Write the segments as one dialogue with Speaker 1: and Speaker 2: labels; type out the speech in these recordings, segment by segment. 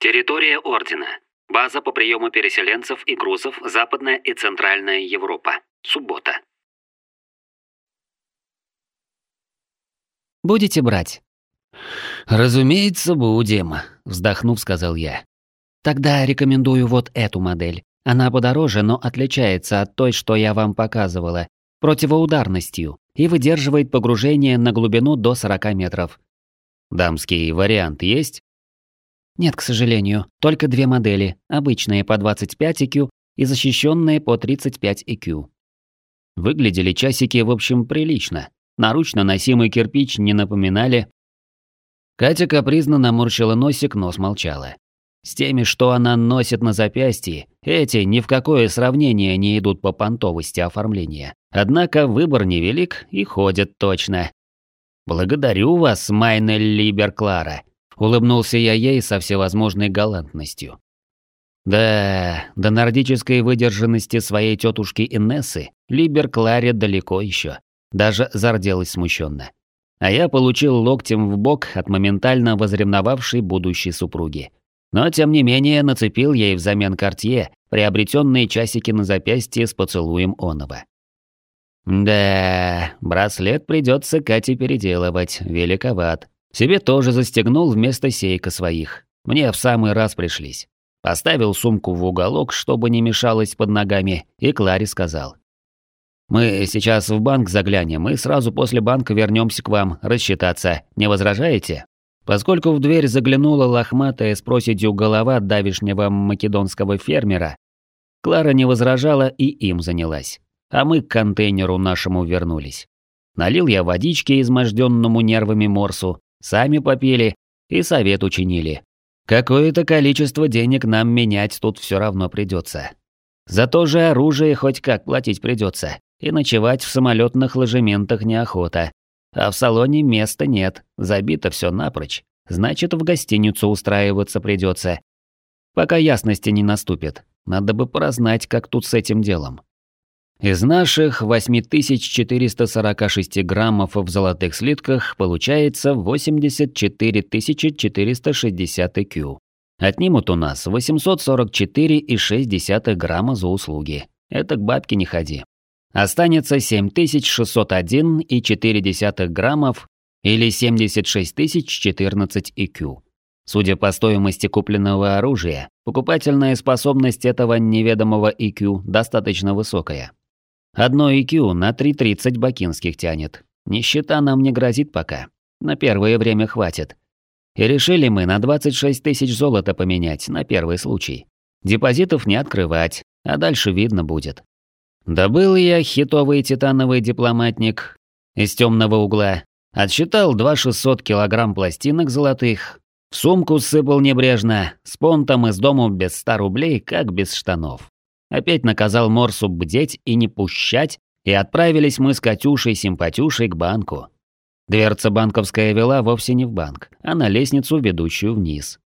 Speaker 1: Территория Ордена. База по приему переселенцев и грузов Западная и Центральная Европа. Суббота.
Speaker 2: Будете брать?
Speaker 3: Разумеется, будем, вздохнув, сказал я.
Speaker 2: Тогда рекомендую вот эту модель. Она подороже, но отличается от той, что я вам показывала, противоударностью и выдерживает погружение на глубину до 40 метров.
Speaker 3: Дамский вариант есть?
Speaker 2: Нет, к сожалению, только две модели, обычные по 25 EQ и защищенные по 35 EQ.
Speaker 3: Выглядели часики, в общем, прилично. Наручно носимый кирпич не напоминали. Катя капризно наморщила носик, но смолчала. С теми, что она носит на запястье, эти ни в какое сравнение не идут по понтовости оформления. Однако выбор невелик и ходят точно. «Благодарю вас, Майна Либер Клара», — улыбнулся я ей со всевозможной галантностью. Да, до нордической выдержанности своей тетушки Инессы Либер Кларе далеко еще. Даже зарделась смущенно. А я получил локтем в бок от моментально возревновавшей будущей супруги. Но, тем не менее, нацепил ей взамен кортье приобретенные часики на запястье с поцелуем оного. Да, браслет придется Кате переделывать, великоват. Себе тоже застегнул вместо сейка своих. Мне в самый раз пришлись. Поставил сумку в уголок, чтобы не мешалось под ногами, и Кларе сказал. «Мы сейчас в банк заглянем и сразу после банка вернемся к вам рассчитаться. Не возражаете?» Поскольку в дверь заглянула лохматая с проседью голова давишнего македонского фермера, Клара не возражала и им занялась. А мы к контейнеру нашему вернулись. Налил я водички изможденному нервами морсу, сами попили и совет учинили. Какое-то количество денег нам менять тут все равно придется. Зато же оружие хоть как платить придется, и ночевать в самолетных ложементах неохота. А в салоне места нет, забито все напрочь. Значит, в гостиницу устраиваться придется. Пока ясности не наступит, надо бы прознать, как тут с этим делом. Из наших 8446 граммов в золотых слитках получается 84 460 IQ. Отнимут у нас 844,6 грамма за услуги. Это к бабке не ходи. Останется 7601,4 граммов или 76014 IQ. Судя по стоимости купленного оружия, покупательная способность этого неведомого IQ достаточно высокая. Одно IQ на 3.30 бакинских тянет. Нищета нам не грозит пока. На первое время хватит. И решили мы на 26 тысяч золота поменять на первый случай. Депозитов не открывать, а дальше видно будет. Добыл я хитовый титановый дипломатник из темного угла, отсчитал 2600 килограмм пластинок золотых, в сумку сыпал небрежно, с понтом из дому без 100 рублей, как без штанов. Опять наказал Морсу бдеть и не пущать, и отправились мы с Катюшей-симпатюшей к банку. Дверца банковская вела вовсе не в банк, а на лестницу, ведущую вниз.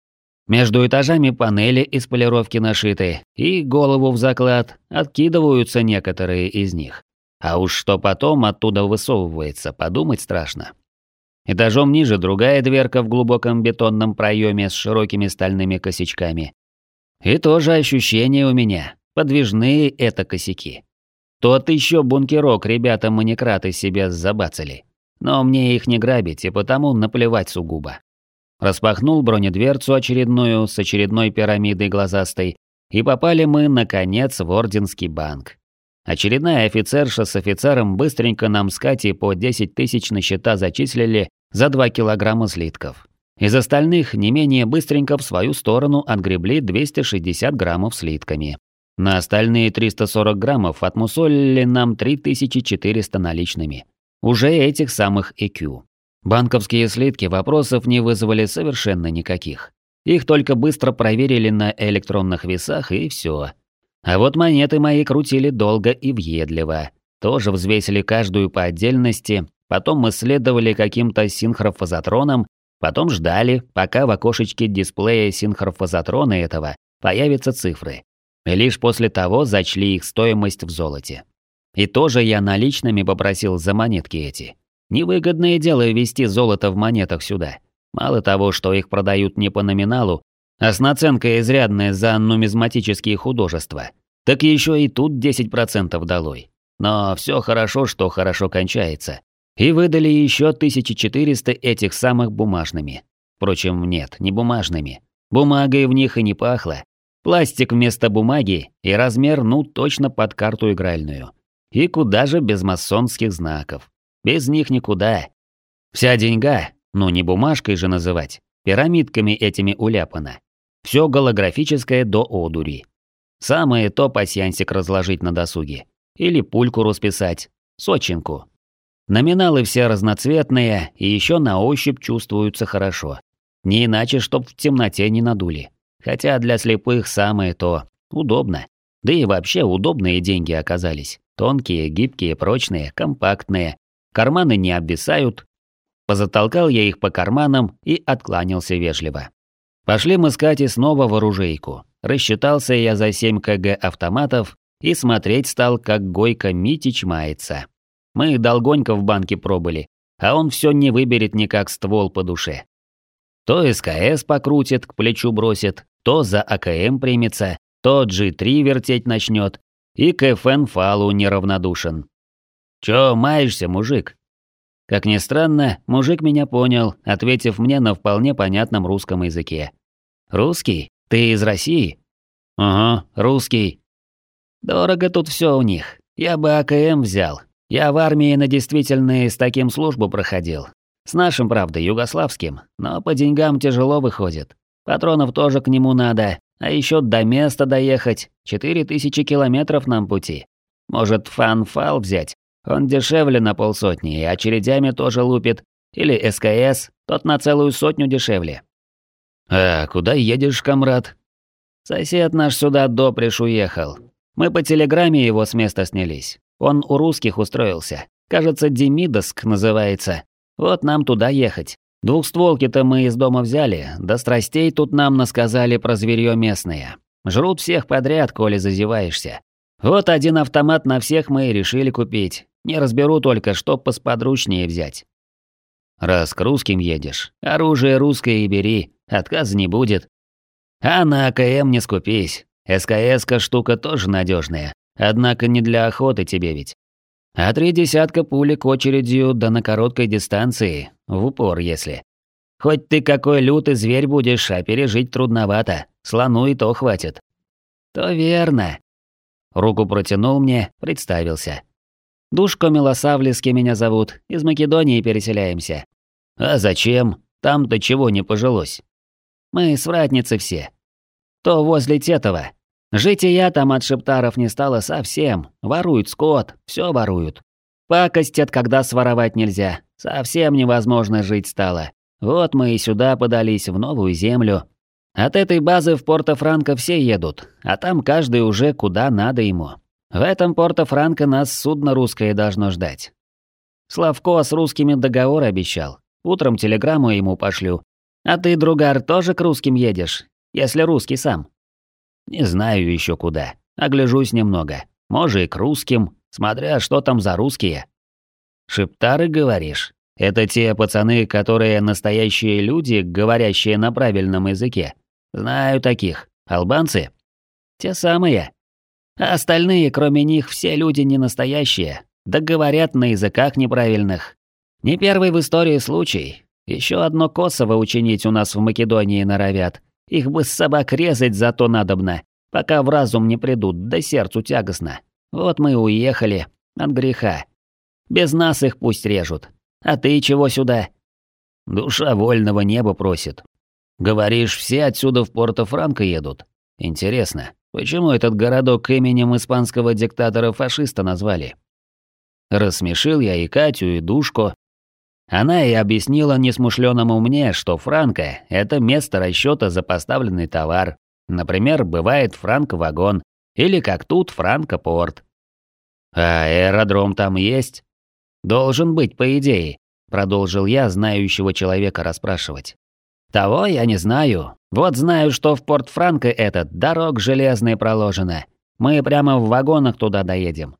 Speaker 3: Между этажами панели из полировки нашиты, и голову в заклад откидываются некоторые из них. А уж что потом оттуда высовывается, подумать страшно. Этажом ниже другая дверка в глубоком бетонном проеме с широкими стальными косячками. И тоже ощущение у меня. Подвижные это косяки. Тот еще бункерок ребята маникраты себе забацали. Но мне их не грабить, и потому наплевать сугубо. Распахнул бронедверцу очередную с очередной пирамидой глазастой, и попали мы, наконец, в Орденский банк. Очередная офицерша с офицером быстренько нам с Катей по 10 тысяч на счета зачислили за 2 килограмма слитков. Из остальных не менее быстренько в свою сторону отгребли 260 граммов слитками. На остальные 340 граммов отмусолили нам 3400 наличными. Уже этих самых EQ. Банковские слитки вопросов не вызвали совершенно никаких. Их только быстро проверили на электронных весах и все. А вот монеты мои крутили долго и въедливо. Тоже взвесили каждую по отдельности, потом исследовали каким-то синхрофазотроном, потом ждали, пока в окошечке дисплея синхрофазотрона этого появятся цифры. И лишь после того зачли их стоимость в золоте. И тоже я наличными попросил за монетки эти. Невыгодное дело вести золото в монетах сюда. Мало того, что их продают не по номиналу, А с наценкой изрядная за нумизматические художества. Так еще и тут 10% долой. Но все хорошо, что хорошо кончается. И выдали еще 1400 этих самых бумажными. Впрочем, нет, не бумажными. Бумагой в них и не пахло. Пластик вместо бумаги и размер ну точно под карту игральную. И куда же без масонских знаков? Без них никуда. Вся деньга, ну не бумажкой же называть, пирамидками этими уляпана. Все голографическое до одури. Самое то пасьянсик разложить на досуге. Или пульку расписать. Сочинку. Номиналы все разноцветные и еще на ощупь чувствуются хорошо. Не иначе, чтоб в темноте не надули. Хотя для слепых самое то. Удобно. Да и вообще удобные деньги оказались. Тонкие, гибкие, прочные, компактные. Карманы не обвисают. Позатолкал я их по карманам и откланялся вежливо. Пошли мы с Катей снова в оружейку. Рассчитался я за 7 кг автоматов и смотреть стал, как Гойко Митич мается. Мы долгонько в банке пробыли, а он все не выберет никак ствол по душе. То СКС покрутит, к плечу бросит, то за АКМ примется, то G3 вертеть начнет, и к ФН Фалу неравнодушен. «Чё маешься, мужик?» Как ни странно, мужик меня понял, ответив мне на вполне понятном русском языке. «Русский? Ты из России?» «Ага, русский». «Дорого тут все у них. Я бы АКМ взял. Я в армии на действительные с таким службу проходил. С нашим, правда, югославским, но по деньгам тяжело выходит. Патронов тоже к нему надо, а еще до места доехать. Четыре тысячи километров нам пути. Может, фанфал взять? Он дешевле на полсотни и очередями тоже лупит. Или СКС, тот на целую сотню дешевле. «А куда едешь, комрад?» «Сосед наш сюда доприш уехал. Мы по телеграмме его с места снялись. Он у русских устроился. Кажется, Демидоск называется. Вот нам туда ехать. Двухстволки-то мы из дома взяли, да страстей тут нам насказали про зверье местное. Жрут всех подряд, коли зазеваешься. Вот один автомат на всех мы и решили купить. Не разберу только, что посподручнее взять. Раз к русским едешь, оружие русское и бери, отказа не будет. А на АКМ не скупись. СКС-ка штука тоже надежная, однако не для охоты тебе ведь. А три десятка пулек очередью, да на короткой дистанции, в упор если. Хоть ты какой лютый зверь будешь, а пережить трудновато, слону и то хватит. То верно. Руку протянул мне, представился. Душко Милосавлески меня зовут, из Македонии переселяемся. А зачем? Там-то чего не пожилось? Мы свратницы все. То возле Тетова. Жить и я там от шептаров не стало совсем. Воруют скот, все воруют. Пакостят, когда своровать нельзя. Совсем невозможно жить стало. Вот мы и сюда подались, в новую землю. От этой базы в Порто-Франко все едут, а там каждый уже куда надо ему. В этом Порто-Франко нас судно русское должно ждать. Славко с русскими договор обещал. Утром телеграмму ему пошлю. А ты, другар, тоже к русским едешь? Если русский сам. Не знаю еще куда. Огляжусь немного. Может, и к русским, смотря что там за русские. Шептары, говоришь? Это те пацаны, которые настоящие люди, говорящие на правильном языке. Знаю таких. Албанцы? Те самые. А остальные, кроме них, все люди не настоящие, да говорят на языках неправильных. Не первый в истории случай. Еще одно Косово учинить у нас в Македонии норовят. Их бы с собак резать зато надобно, пока в разум не придут, да сердцу тягостно. Вот мы и уехали. От греха. Без нас их пусть режут. А ты чего сюда? Душа вольного неба просит. Говоришь, все отсюда в Порто-Франко едут? Интересно, Почему этот городок именем испанского диктатора-фашиста назвали? Рассмешил я и Катю, и Душко. Она и объяснила несмышленному мне, что франко – это место расчета за поставленный товар. Например, бывает франко-вагон, или как тут франко-порт. А аэродром там есть? Должен быть, по идее, продолжил я знающего человека расспрашивать. Того я не знаю. Вот знаю, что в Порт-Франко этот дорог железной проложена. Мы прямо в вагонах туда доедем.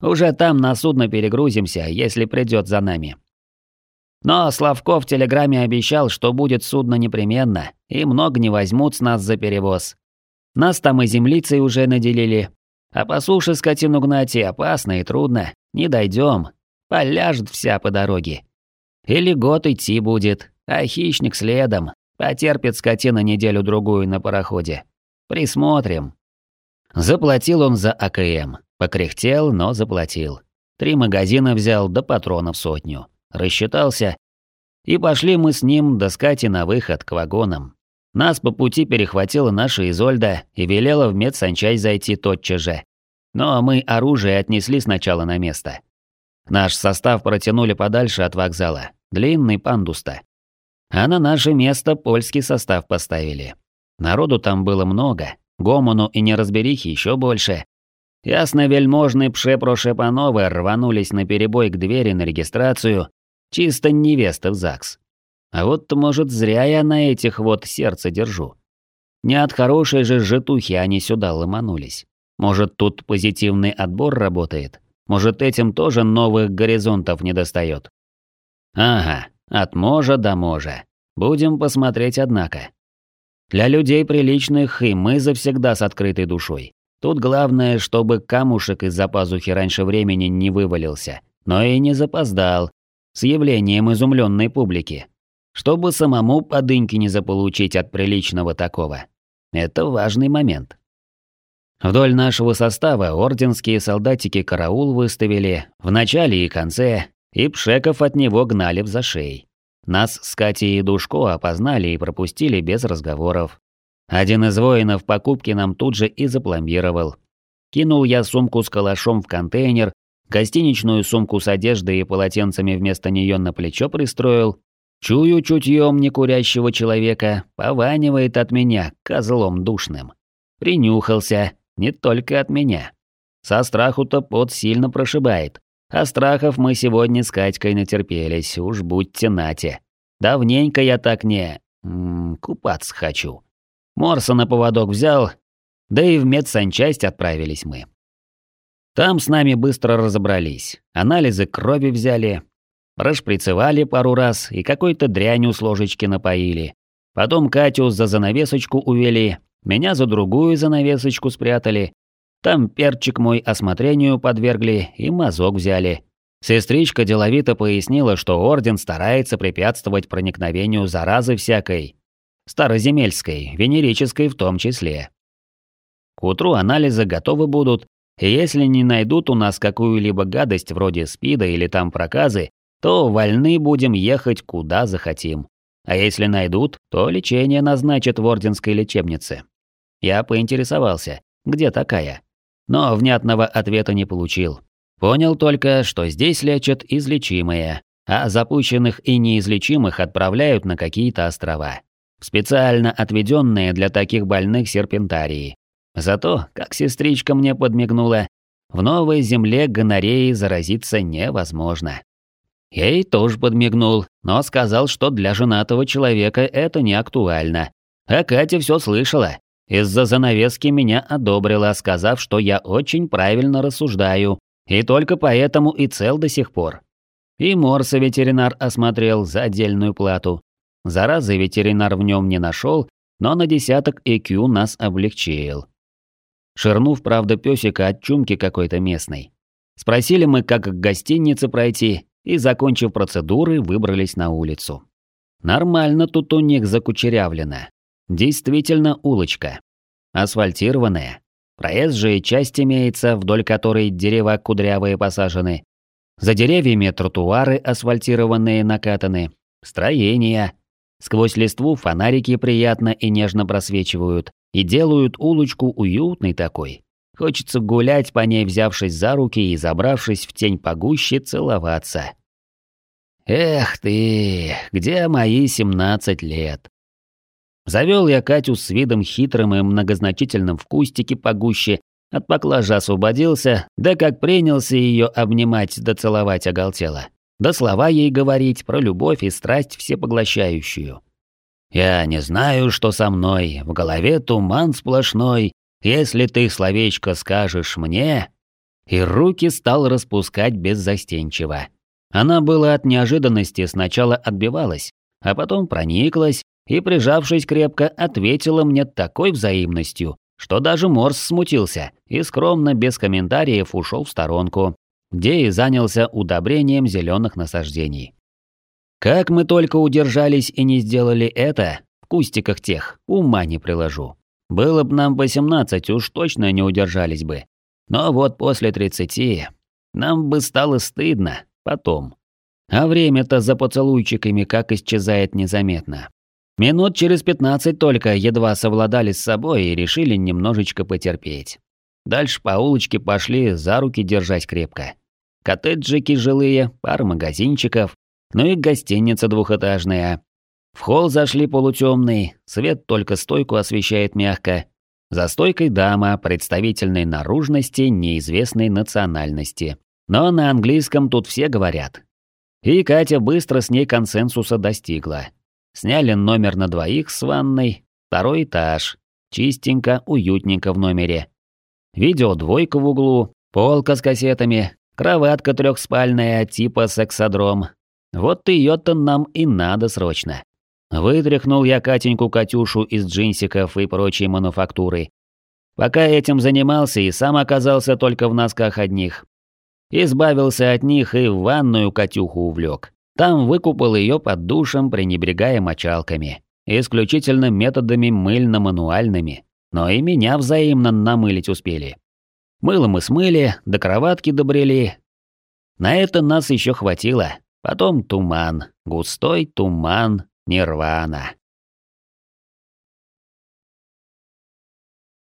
Speaker 3: Уже там на судно перегрузимся, если придет за нами.
Speaker 2: Но Славко в телеграмме обещал, что будет судно непременно, и много не возьмут с нас за перевоз. Нас там и землицей уже наделили. А по суше скотину гнать и опасно, и трудно. Не дойдем. Поляжет вся по дороге. Или год идти будет, а хищник следом. Потерпит скотина неделю-другую на пароходе. Присмотрим. Заплатил он за АКМ. Покряхтел, но заплатил. Три магазина взял, до патронов сотню рассчитался, и пошли мы с ним до скати на выход к вагонам. Нас по пути перехватила наша Изольда и велела в медсанчасть зайти тотчас же. Но мы оружие отнесли сначала на место. Наш состав протянули подальше от вокзала, длинный пандуста. А на наше место польский состав поставили. Народу там было много, гомону и неразберихи еще больше. Ясно вельможные пше-прошепановы рванулись на перебой к двери на регистрацию, Чисто невеста в ЗАГС. А вот, может, зря я на этих вот сердце держу. Не от хорошей же житухи они сюда ломанулись. Может, тут позитивный отбор работает? Может, этим тоже новых горизонтов не достает? Ага, от можа до можа. Будем посмотреть, однако. Для людей приличных и мы завсегда с открытой душой. Тут главное, чтобы камушек из-за пазухи раньше времени не вывалился, но и не запоздал, с явлением изумленной публики, чтобы самому подыньки не заполучить от приличного такого. Это важный момент. Вдоль нашего состава орденские солдатики караул выставили в начале и конце, и пшеков от него гнали в зашей. Нас с Катей и Душко опознали и пропустили без разговоров. Один из воинов покупки нам тут же и запломбировал. Кинул я сумку с калашом в контейнер Гостиничную сумку с одеждой и полотенцами вместо нее на плечо пристроил. Чую чутьем некурящего человека, пованивает от меня козлом душным. Принюхался, не только от меня. Со страху-то пот сильно прошибает. А страхов мы сегодня с Катькой натерпелись, уж будьте нате. Давненько я так не... М -м, купаться хочу. Морса на поводок взял, да и в медсанчасть отправились мы. Там с нами быстро разобрались. Анализы крови взяли, расшприцевали пару раз и какой-то дрянью с ложечки напоили. Потом Катю за занавесочку увели, меня за другую занавесочку спрятали. Там перчик мой осмотрению подвергли и мазок взяли. Сестричка деловито пояснила, что орден старается препятствовать проникновению заразы всякой. Староземельской, венерической в том числе. К утру анализы готовы будут, если не найдут у нас какую-либо гадость вроде СПИДа или там проказы, то вольны будем ехать куда захотим. А если найдут, то лечение назначат в Орденской лечебнице. Я поинтересовался, где такая. Но внятного ответа не получил. Понял только, что здесь лечат излечимые, а запущенных и неизлечимых отправляют на какие-то острова. Специально отведенные для таких больных серпентарии. Зато, как сестричка мне подмигнула, в новой земле гонореей заразиться невозможно. Ей тоже подмигнул, но сказал, что для женатого человека это не актуально. А Катя все слышала. Из-за занавески меня одобрила, сказав, что я очень правильно рассуждаю, и только поэтому и цел до сих пор. И Морса ветеринар осмотрел за отдельную плату. Заразы ветеринар в нем не нашел, но на десяток ЭКЮ нас облегчил ширнув, правда, пёсика от чумки какой-то местной. Спросили мы, как к гостинице пройти, и, закончив процедуры, выбрались на улицу. Нормально тут у них закучерявлено. Действительно улочка. Асфальтированная. Проезжая часть имеется, вдоль которой дерева кудрявые посажены. За деревьями тротуары асфальтированные накатаны. Строения. Сквозь листву фонарики приятно и нежно просвечивают и делают улочку уютной такой. Хочется гулять по ней, взявшись за руки и забравшись в тень погуще целоваться. Эх ты, где мои семнадцать лет? Завел я Катю с видом хитрым и многозначительным в кустике погуще, от поклажа освободился, да как принялся ее обнимать да целовать оголтело. Да слова ей говорить про любовь и страсть всепоглощающую. Я не знаю, что со мной, в голове туман сплошной, если ты словечко скажешь мне...» И руки стал распускать беззастенчиво. Она была от неожиданности сначала отбивалась, а потом прониклась и, прижавшись крепко, ответила мне такой взаимностью, что даже Морс смутился и скромно, без комментариев, ушел в сторонку, где и занялся удобрением зеленых насаждений. Как мы только удержались и не сделали это, в кустиках тех, ума не приложу. Было бы нам 18, уж точно не удержались бы. Но вот после 30 нам бы стало стыдно потом. А время-то за поцелуйчиками как исчезает незаметно. Минут через 15 только едва совладали с собой и решили немножечко потерпеть. Дальше по улочке пошли за руки держать крепко. Коттеджики жилые, пара магазинчиков, ну и гостиница двухэтажная. В холл зашли полутемный, свет только стойку освещает мягко. За стойкой дама представительной наружности неизвестной национальности. Но на английском тут все говорят. И Катя быстро с ней консенсуса достигла. Сняли номер на двоих с ванной, второй этаж. Чистенько, уютненько в номере. Видео двойка в углу, полка с кассетами, кроватка трехспальная типа сексодром, вот ее-то нам и надо срочно. Вытряхнул я Катеньку Катюшу из джинсиков и прочей мануфактуры. Пока этим занимался и сам оказался только в носках одних. Избавился от них и в ванную Катюху увлек. Там выкупал ее под душем, пренебрегая мочалками. Исключительно методами мыльно-мануальными. Но и меня взаимно намылить успели. Мыло мы смыли, до кроватки добрели. На это нас еще хватило, Потом туман, густой туман, нирвана.